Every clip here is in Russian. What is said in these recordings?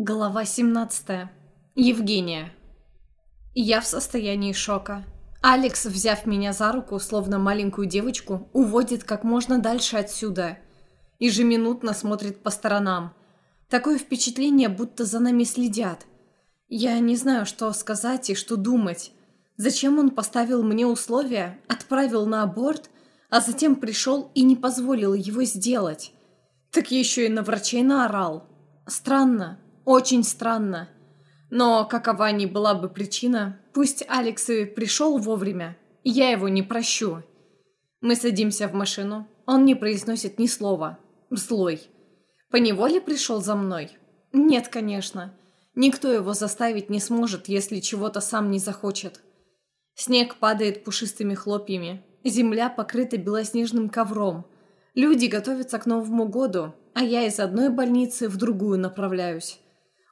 Глава 17. Евгения. Я в состоянии шока. Алекс, взяв меня за руку, словно маленькую девочку, уводит как можно дальше отсюда. Ежеминутно смотрит по сторонам. Такое впечатление, будто за нами следят. Я не знаю, что сказать и что думать. Зачем он поставил мне условия, отправил на аборт, а затем пришел и не позволил его сделать? Так еще и на врачей наорал. Странно, очень странно. Но какова ни была бы причина, пусть Алекс и пришел вовремя, я его не прощу. Мы садимся в машину, он не произносит ни слова. Злой. Поневоле пришел за мной? Нет, конечно. Никто его заставить не сможет, если чего-то сам не захочет. Снег падает пушистыми хлопьями. Земля покрыта белоснежным ковром. Люди готовятся к Новому году, а я из одной больницы в другую направляюсь.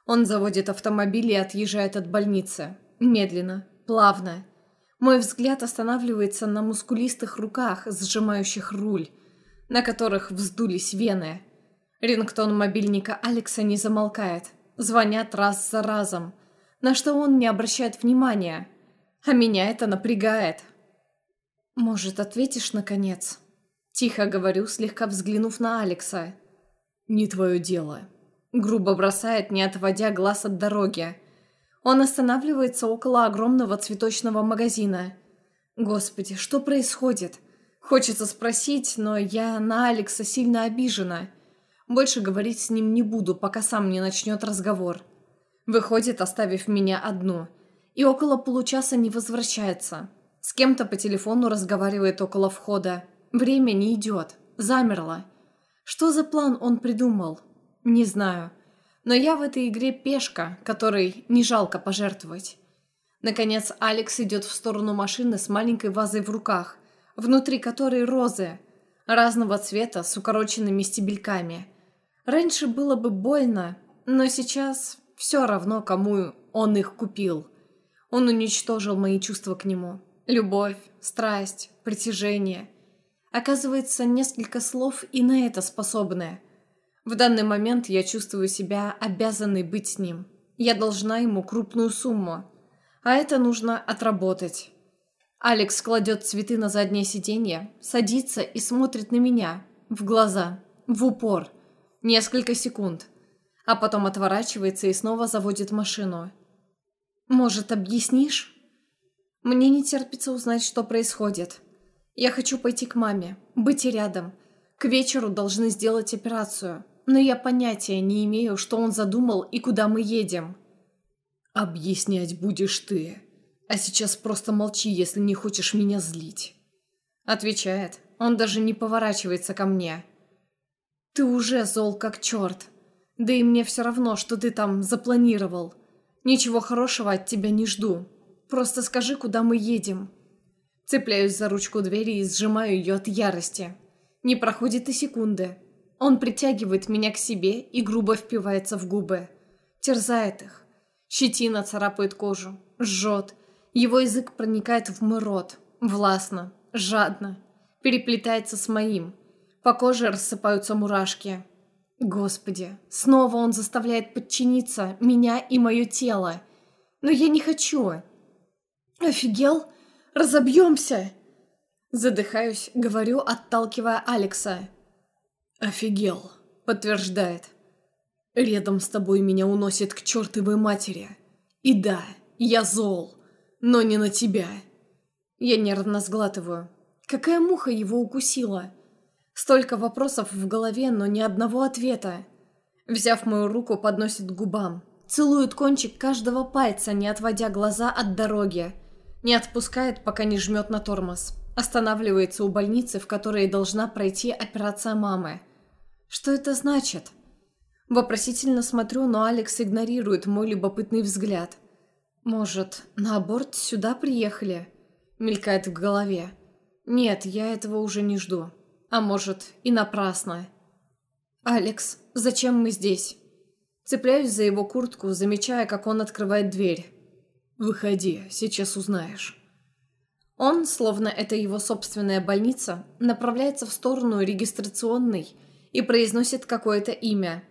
Он заводит автомобиль и отъезжает от больницы. Медленно, плавно. Мой взгляд останавливается на мускулистых руках, сжимающих руль, на которых вздулись вены. Рингтон мобильника Алекса не замолкает. Звонят раз за разом, на что он не обращает внимания. А меня это напрягает. «Может, ответишь, наконец?» Тихо говорю, слегка взглянув на Алекса. «Не твое дело», Грубо бросает, не отводя глаз от дороги. Он останавливается около огромного цветочного магазина. Господи, что происходит? Хочется спросить, но я на Алекса сильно обижена. Больше говорить с ним не буду, пока сам не начнет разговор. Выходит, оставив меня одну. И около получаса не возвращается. С кем-то по телефону разговаривает около входа. Время не идет. Замерло. Что за план он придумал? Не знаю. Но я в этой игре пешка, которой не жалко пожертвовать. Наконец Алекс идет в сторону машины с маленькой вазой в руках, внутри которой розы, разного цвета с укороченными стебельками. Раньше было бы больно, но сейчас все равно, кому он их купил. Он уничтожил мои чувства к нему. Любовь, страсть, притяжение. Оказывается, несколько слов и на это способны. В данный момент я чувствую себя обязанной быть с ним. Я должна ему крупную сумму. А это нужно отработать. Алекс кладет цветы на заднее сиденье, садится и смотрит на меня. В глаза. В упор. Несколько секунд. А потом отворачивается и снова заводит машину. «Может, объяснишь?» Мне не терпится узнать, что происходит. Я хочу пойти к маме, быть рядом. К вечеру должны сделать операцию но я понятия не имею, что он задумал и куда мы едем». «Объяснять будешь ты. А сейчас просто молчи, если не хочешь меня злить». Отвечает. Он даже не поворачивается ко мне. «Ты уже зол как черт. Да и мне все равно, что ты там запланировал. Ничего хорошего от тебя не жду. Просто скажи, куда мы едем». Цепляюсь за ручку двери и сжимаю ее от ярости. Не проходит и секунды. Он притягивает меня к себе и грубо впивается в губы. Терзает их. Щетина царапает кожу. Жжет. Его язык проникает в мой рот. Властно. Жадно. Переплетается с моим. По коже рассыпаются мурашки. Господи, снова он заставляет подчиниться меня и мое тело. Но я не хочу. Офигел? Разобьемся! Задыхаюсь, говорю, отталкивая Алекса. «Офигел», — подтверждает. «Рядом с тобой меня уносит к чертовой матери. И да, я зол, но не на тебя». Я нервно сглатываю. Какая муха его укусила? Столько вопросов в голове, но ни одного ответа. Взяв мою руку, подносит к губам. Целует кончик каждого пальца, не отводя глаза от дороги. Не отпускает, пока не жмет на тормоз. Останавливается у больницы, в которой должна пройти операция мамы. Что это значит? Вопросительно смотрю, но Алекс игнорирует мой любопытный взгляд. Может, на аборт сюда приехали? Мелькает в голове. Нет, я этого уже не жду. А может, и напрасно. «Алекс, зачем мы здесь?» Цепляюсь за его куртку, замечая, как он открывает дверь. «Выходи, сейчас узнаешь». Он, словно это его собственная больница, направляется в сторону регистрационной, и произносит какое-то имя.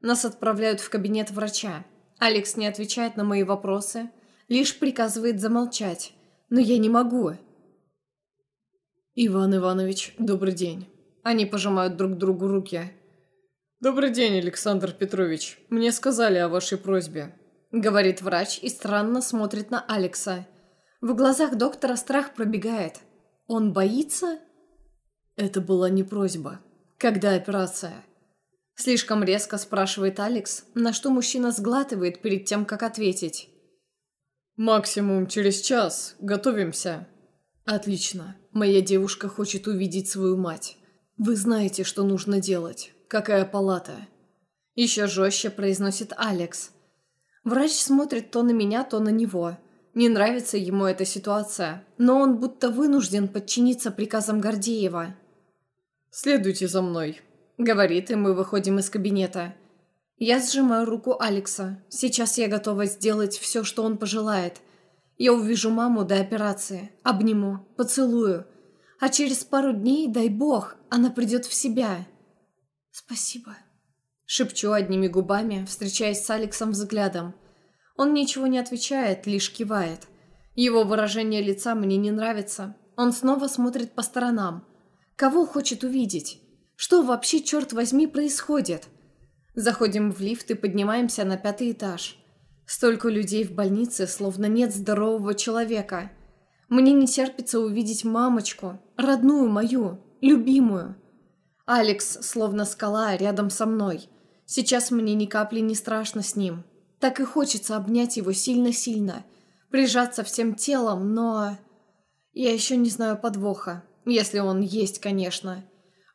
Нас отправляют в кабинет врача. Алекс не отвечает на мои вопросы, лишь приказывает замолчать. Но я не могу. «Иван Иванович, добрый день». Они пожимают друг другу руки. «Добрый день, Александр Петрович. Мне сказали о вашей просьбе», — говорит врач и странно смотрит на Алекса. В глазах доктора страх пробегает. Он боится? Это была не просьба. Когда операция? Слишком резко спрашивает Алекс, на что мужчина сглатывает перед тем, как ответить. «Максимум через час. Готовимся». «Отлично. Моя девушка хочет увидеть свою мать. Вы знаете, что нужно делать. Какая палата?» Еще жестче произносит Алекс. Врач смотрит то на меня, то на него. Не нравится ему эта ситуация, но он будто вынужден подчиниться приказам Гордеева. «Следуйте за мной», Говорит, и мы выходим из кабинета. Я сжимаю руку Алекса. Сейчас я готова сделать все, что он пожелает. Я увижу маму до операции, обниму, поцелую. А через пару дней, дай бог, она придет в себя. Спасибо. Шепчу одними губами, встречаясь с Алексом взглядом. Он ничего не отвечает, лишь кивает. Его выражение лица мне не нравится. Он снова смотрит по сторонам. Кого хочет увидеть? Что вообще, черт возьми, происходит? Заходим в лифт и поднимаемся на пятый этаж. Столько людей в больнице, словно нет здорового человека. Мне не терпится увидеть мамочку, родную мою, любимую. Алекс словно скала рядом со мной. Сейчас мне ни капли не страшно с ним. Так и хочется обнять его сильно-сильно, прижаться всем телом, но... Я еще не знаю подвоха, если он есть, конечно.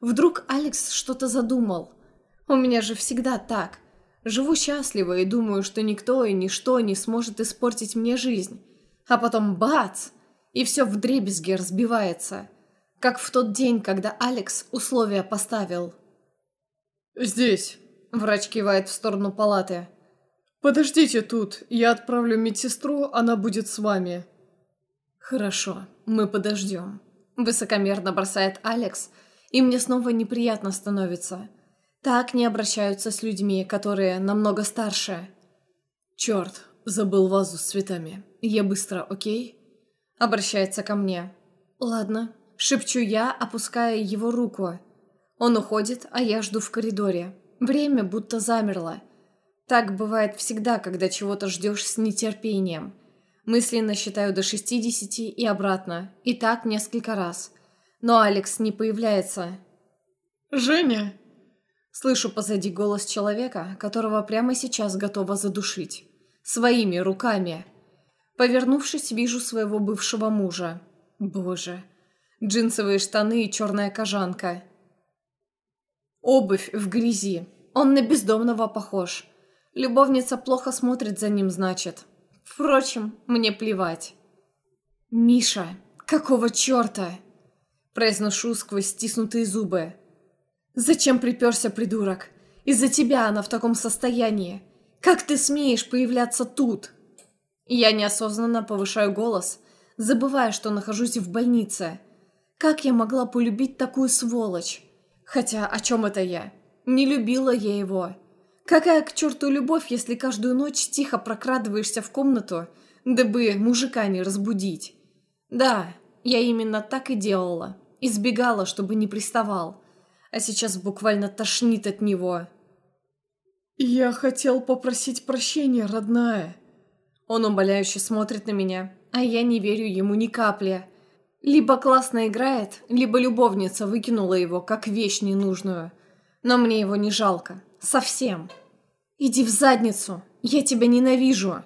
Вдруг Алекс что-то задумал. У меня же всегда так. Живу счастливо и думаю, что никто и ничто не сможет испортить мне жизнь. А потом бац! И все вдребезги разбивается. Как в тот день, когда Алекс условия поставил. «Здесь», — врач кивает в сторону палаты. «Подождите тут, я отправлю медсестру, она будет с вами». «Хорошо, мы подождем», — высокомерно бросает Алекс, — и мне снова неприятно становится. Так не обращаются с людьми, которые намного старше. «Черт, забыл вазу с цветами. Я быстро, окей?» Обращается ко мне. «Ладно», — шепчу я, опуская его руку. Он уходит, а я жду в коридоре. Время будто замерло. Так бывает всегда, когда чего-то ждешь с нетерпением. Мысленно считаю до шестидесяти и обратно. И так несколько раз но Алекс не появляется. «Женя!» Слышу позади голос человека, которого прямо сейчас готова задушить. Своими руками. Повернувшись, вижу своего бывшего мужа. Боже. Джинсовые штаны и черная кожанка. Обувь в грязи. Он на бездомного похож. Любовница плохо смотрит за ним, значит. Впрочем, мне плевать. «Миша, какого черта?» Произношу сквозь стиснутые зубы. «Зачем приперся, придурок? Из-за тебя она в таком состоянии. Как ты смеешь появляться тут?» Я неосознанно повышаю голос, забывая, что нахожусь в больнице. Как я могла полюбить такую сволочь? Хотя о чем это я? Не любила я его. Какая к черту любовь, если каждую ночь тихо прокрадываешься в комнату, дабы мужика не разбудить? Да, я именно так и делала. Избегала, чтобы не приставал. А сейчас буквально тошнит от него. «Я хотел попросить прощения, родная». Он умоляюще смотрит на меня, а я не верю ему ни капли. Либо классно играет, либо любовница выкинула его, как вещь ненужную. Но мне его не жалко. Совсем. «Иди в задницу! Я тебя ненавижу!»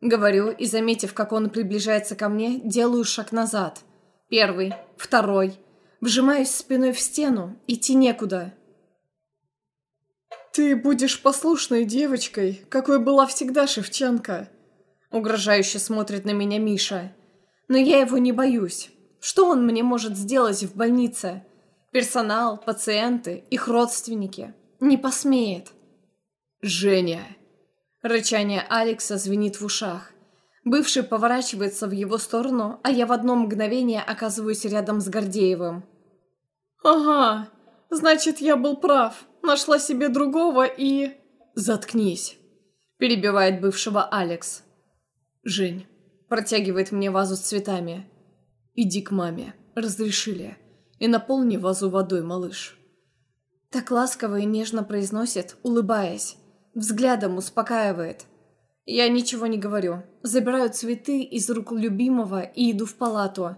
Говорю и, заметив, как он приближается ко мне, делаю шаг назад. Первый, второй. Вжимаюсь спиной в стену, идти некуда. «Ты будешь послушной девочкой, какой была всегда Шевченко!» Угрожающе смотрит на меня Миша. Но я его не боюсь. Что он мне может сделать в больнице? Персонал, пациенты, их родственники. Не посмеет. «Женя!» Рычание Алекса звенит в ушах. Бывший поворачивается в его сторону, а я в одно мгновение оказываюсь рядом с Гордеевым. «Ага, значит, я был прав. Нашла себе другого и...» Заткнись!» Перебивает бывшего Алекс. «Жень, Протягивает мне вазу с цветами. иди к маме. Разрешили. И наполни вазу водой, малыш». Так ласково и нежно произносит, улыбаясь. Взглядом успокаивает. Я ничего не говорю. Забираю цветы из рук любимого и иду в палату.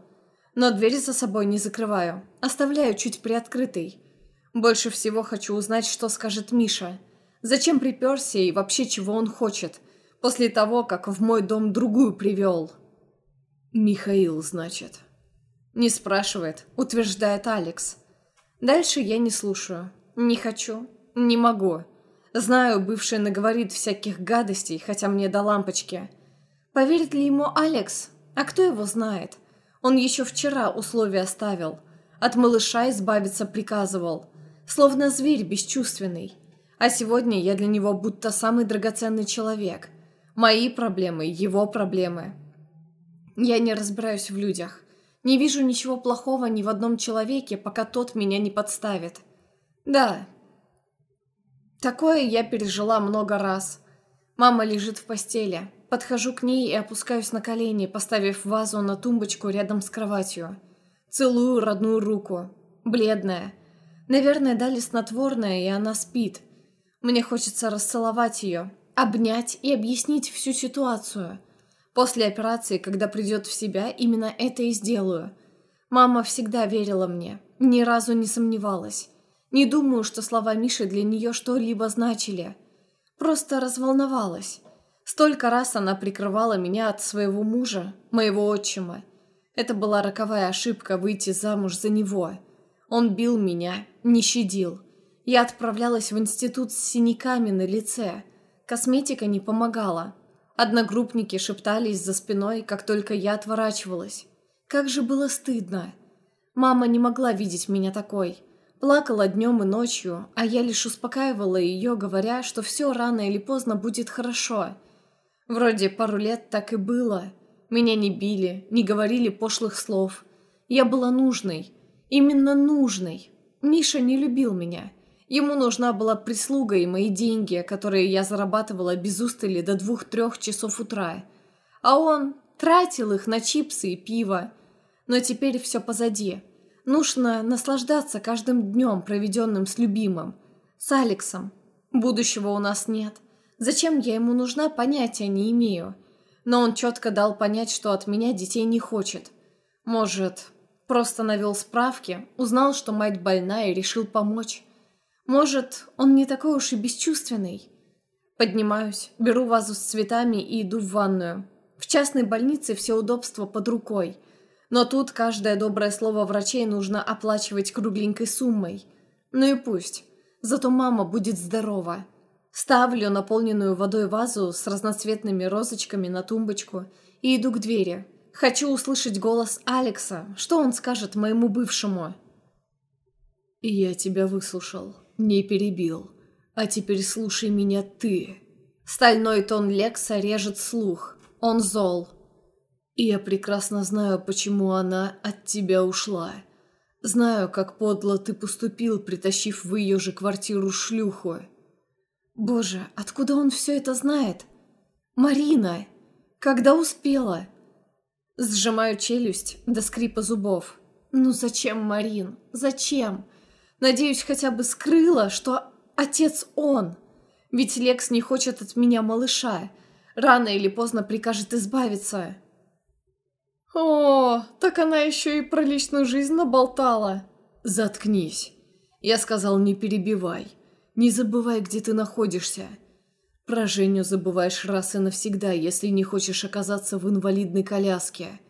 Но дверь за собой не закрываю. Оставляю чуть приоткрытой. Больше всего хочу узнать, что скажет Миша. Зачем приперся и вообще чего он хочет. После того, как в мой дом другую привел. «Михаил, значит». Не спрашивает, утверждает Алекс. Дальше я не слушаю. Не хочу. Не могу. Знаю, бывший наговорит всяких гадостей, хотя мне до лампочки. Поверит ли ему Алекс? А кто его знает? Он еще вчера условия оставил. От малыша избавиться приказывал. Словно зверь бесчувственный. А сегодня я для него будто самый драгоценный человек. Мои проблемы, его проблемы. Я не разбираюсь в людях. Не вижу ничего плохого ни в одном человеке, пока тот меня не подставит. Да. Такое я пережила много раз. Мама лежит в постели. Подхожу к ней и опускаюсь на колени, поставив вазу на тумбочку рядом с кроватью. Целую родную руку. Бледная. Наверное, дали снотворное, и она спит. Мне хочется расцеловать ее, обнять и объяснить всю ситуацию. После операции, когда придет в себя, именно это и сделаю. Мама всегда верила мне, ни разу не сомневалась. Не думаю, что слова Миши для нее что-либо значили. Просто разволновалась. Столько раз она прикрывала меня от своего мужа, моего отчима. Это была роковая ошибка выйти замуж за него. Он бил меня, не щадил. Я отправлялась в институт с синяками на лице. Косметика не помогала. Одногруппники шептались за спиной, как только я отворачивалась. Как же было стыдно. Мама не могла видеть меня такой. Плакала днем и ночью, а я лишь успокаивала ее, говоря, что все рано или поздно будет хорошо. Вроде пару лет так и было. Меня не били, не говорили пошлых слов. Я была нужной. Именно нужной. Миша не любил меня. Ему нужна была прислуга и мои деньги, которые я зарабатывала без устали до двух-трех часов утра. А он тратил их на чипсы и пиво. Но теперь все позади. Нужно наслаждаться каждым днем, проведенным с любимым. С Алексом. Будущего у нас нет. Зачем я ему нужна, понятия не имею. Но он четко дал понять, что от меня детей не хочет. Может, просто навел справки, узнал, что мать больна и решил помочь. Может, он не такой уж и бесчувственный. Поднимаюсь, беру вазу с цветами и иду в ванную. В частной больнице все удобства под рукой. Но тут каждое доброе слово врачей нужно оплачивать кругленькой суммой. Ну и пусть. Зато мама будет здорова. Ставлю наполненную водой вазу с разноцветными розочками на тумбочку и иду к двери. Хочу услышать голос Алекса. Что он скажет моему бывшему? «Я тебя выслушал, не перебил. А теперь слушай меня ты». Стальной тон Лекса режет слух. Он зол. И я прекрасно знаю, почему она от тебя ушла. Знаю, как подло ты поступил, притащив в ее же квартиру шлюху. Боже, откуда он все это знает? Марина! Когда успела? Сжимаю челюсть до скрипа зубов. Ну зачем, Марин? Зачем? Надеюсь, хотя бы скрыла, что отец он. Ведь Лекс не хочет от меня малыша. Рано или поздно прикажет избавиться. «О, так она еще и про личную жизнь наболтала!» «Заткнись!» Я сказал, не перебивай. Не забывай, где ты находишься. Про Женю забываешь раз и навсегда, если не хочешь оказаться в инвалидной коляске.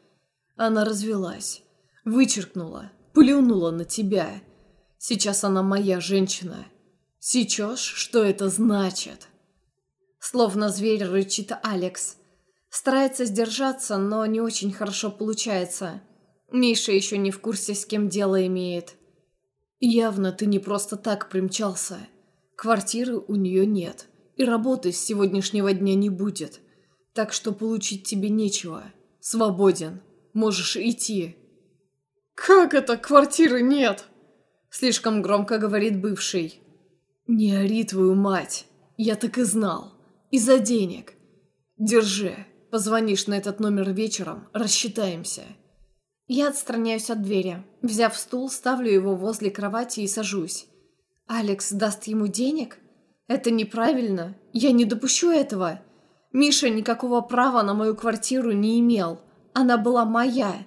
Она развелась, вычеркнула, плюнула на тебя. Сейчас она моя женщина. Сейчас что это значит?» Словно зверь рычит Алекс. Старается сдержаться, но не очень хорошо получается. Миша еще не в курсе, с кем дело имеет. Явно ты не просто так примчался. Квартиры у нее нет, и работы с сегодняшнего дня не будет. Так что получить тебе нечего. Свободен. Можешь идти. «Как это квартиры нет?» Слишком громко говорит бывший. «Не ори твою мать!» Я так и знал. Из-за денег. Держи. Позвонишь на этот номер вечером, рассчитаемся. Я отстраняюсь от двери. Взяв стул, ставлю его возле кровати и сажусь. Алекс даст ему денег? Это неправильно. Я не допущу этого. Миша никакого права на мою квартиру не имел. Она была моя.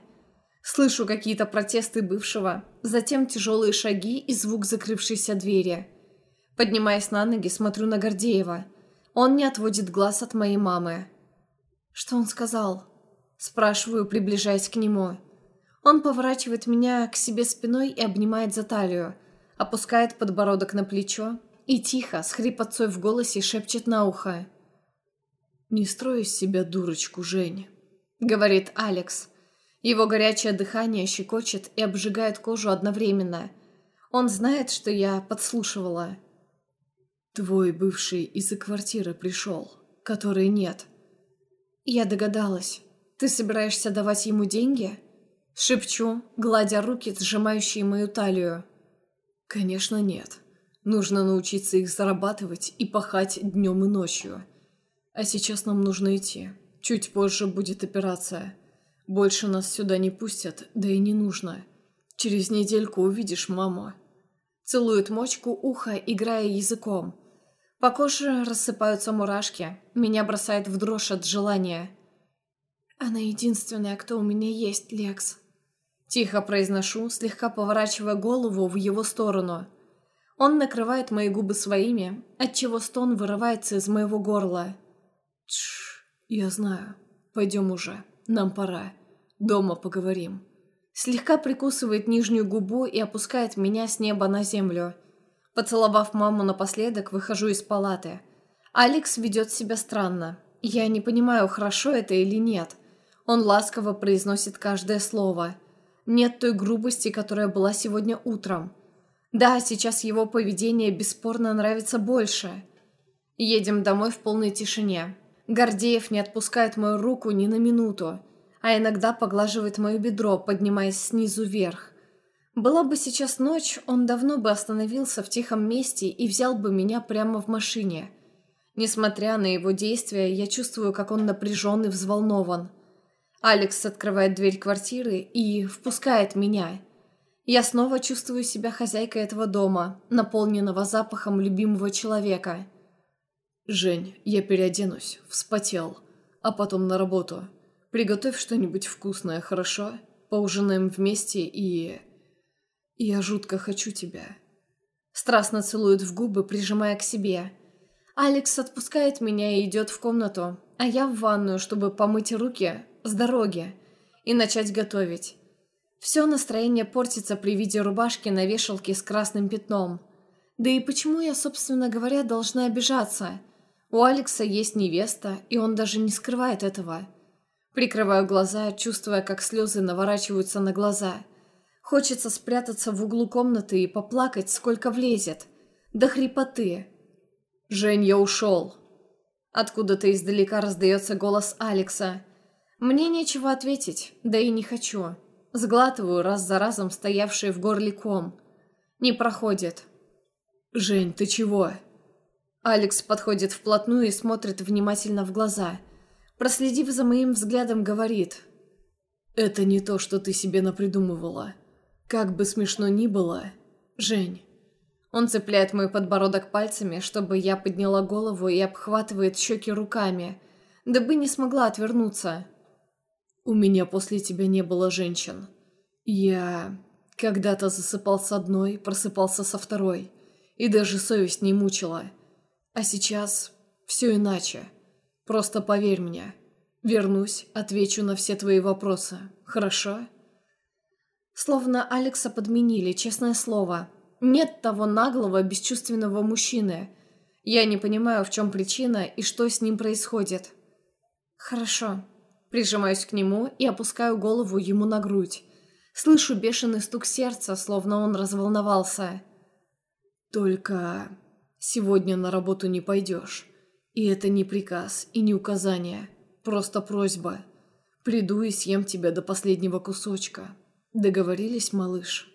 Слышу какие-то протесты бывшего, затем тяжелые шаги и звук закрывшейся двери. Поднимаясь на ноги, смотрю на Гордеева. Он не отводит глаз от моей мамы. «Что он сказал?» Спрашиваю, приближаясь к нему. Он поворачивает меня к себе спиной и обнимает за талию, опускает подбородок на плечо и тихо, с хрипотцой в голосе, шепчет на ухо. «Не строй из себя дурочку, Жень», — говорит Алекс. Его горячее дыхание щекочет и обжигает кожу одновременно. Он знает, что я подслушивала. «Твой бывший из-за квартиры пришел, которой нет». «Я догадалась. Ты собираешься давать ему деньги?» Шепчу, гладя руки, сжимающие мою талию. «Конечно нет. Нужно научиться их зарабатывать и пахать днем и ночью. А сейчас нам нужно идти. Чуть позже будет операция. Больше нас сюда не пустят, да и не нужно. Через недельку увидишь маму». Целует мочку уха, играя языком. По коже рассыпаются мурашки. Меня бросает в дрожь от желания. «Она единственная, кто у меня есть, Лекс», Тихо произношу, слегка поворачивая голову в его сторону. Он накрывает мои губы своими, отчего стон вырывается из моего горла. Тш, я знаю. Пойдем уже. Нам пора. Дома поговорим. Слегка прикусывает нижнюю губу и опускает меня с неба на землю. Поцеловав маму напоследок, выхожу из палаты. Алекс ведет себя странно. Я не понимаю, хорошо это или нет. Он ласково произносит каждое слово – нет той грубости, которая была сегодня утром. Да, сейчас его поведение бесспорно нравится больше. Едем домой в полной тишине. Гордеев не отпускает мою руку ни на минуту, а иногда поглаживает мое бедро, поднимаясь снизу вверх. Была бы сейчас ночь, он давно бы остановился в тихом месте и взял бы меня прямо в машине. Несмотря на его действия, я чувствую, как он напряжен и взволнован. Алекс открывает дверь квартиры и впускает меня. Я снова чувствую себя хозяйкой этого дома, наполненного запахом любимого человека. «Жень, я переоденусь, вспотел, а потом на работу. Приготовь что-нибудь вкусное, хорошо? Поужинаем вместе и... Я жутко хочу тебя». Страстно целует в губы, прижимая к себе. Алекс отпускает меня и идет в комнату, а я в ванную, чтобы помыть руки, с дороги и начать готовить. Все настроение портится при виде рубашки на вешалке с красным пятном. Да и почему я, собственно говоря, должна обижаться? У Алекса есть невеста, и он даже не скрывает этого. Прикрываю глаза, чувствуя, как слезы наворачиваются на глаза. Хочется спрятаться в углу комнаты и поплакать, сколько влезет. До хрипоты. «Жень, я ушел!» Откуда-то издалека раздается голос Алекса. Мне нечего ответить, да и не хочу. Сглатываю раз за разом стоявший в горле ком. Не проходит. «Жень, ты чего?» Алекс подходит вплотную и смотрит внимательно в глаза. Проследив за моим взглядом, говорит. «Это не то, что ты себе напридумывала. Как бы смешно ни было, Жень». Он цепляет мой подбородок пальцами, чтобы я подняла голову и обхватывает щеки руками, дабы не смогла отвернуться. У меня после тебя не было женщин. Я когда-то засыпал с одной, просыпался со второй, и даже совесть не мучила. А сейчас все иначе. Просто поверь мне. Вернусь, отвечу на все твои вопросы. Хорошо? Словно Алекса подменили, честное слово. Нет того наглого, бесчувственного мужчины. Я не понимаю, в чем причина и что с ним происходит. Хорошо. Прижимаюсь к нему и опускаю голову ему на грудь. Слышу бешеный стук сердца, словно он разволновался. «Только сегодня на работу не пойдешь. И это не приказ и не указание. Просто просьба. Приду и съем тебя до последнего кусочка. Договорились, малыш?»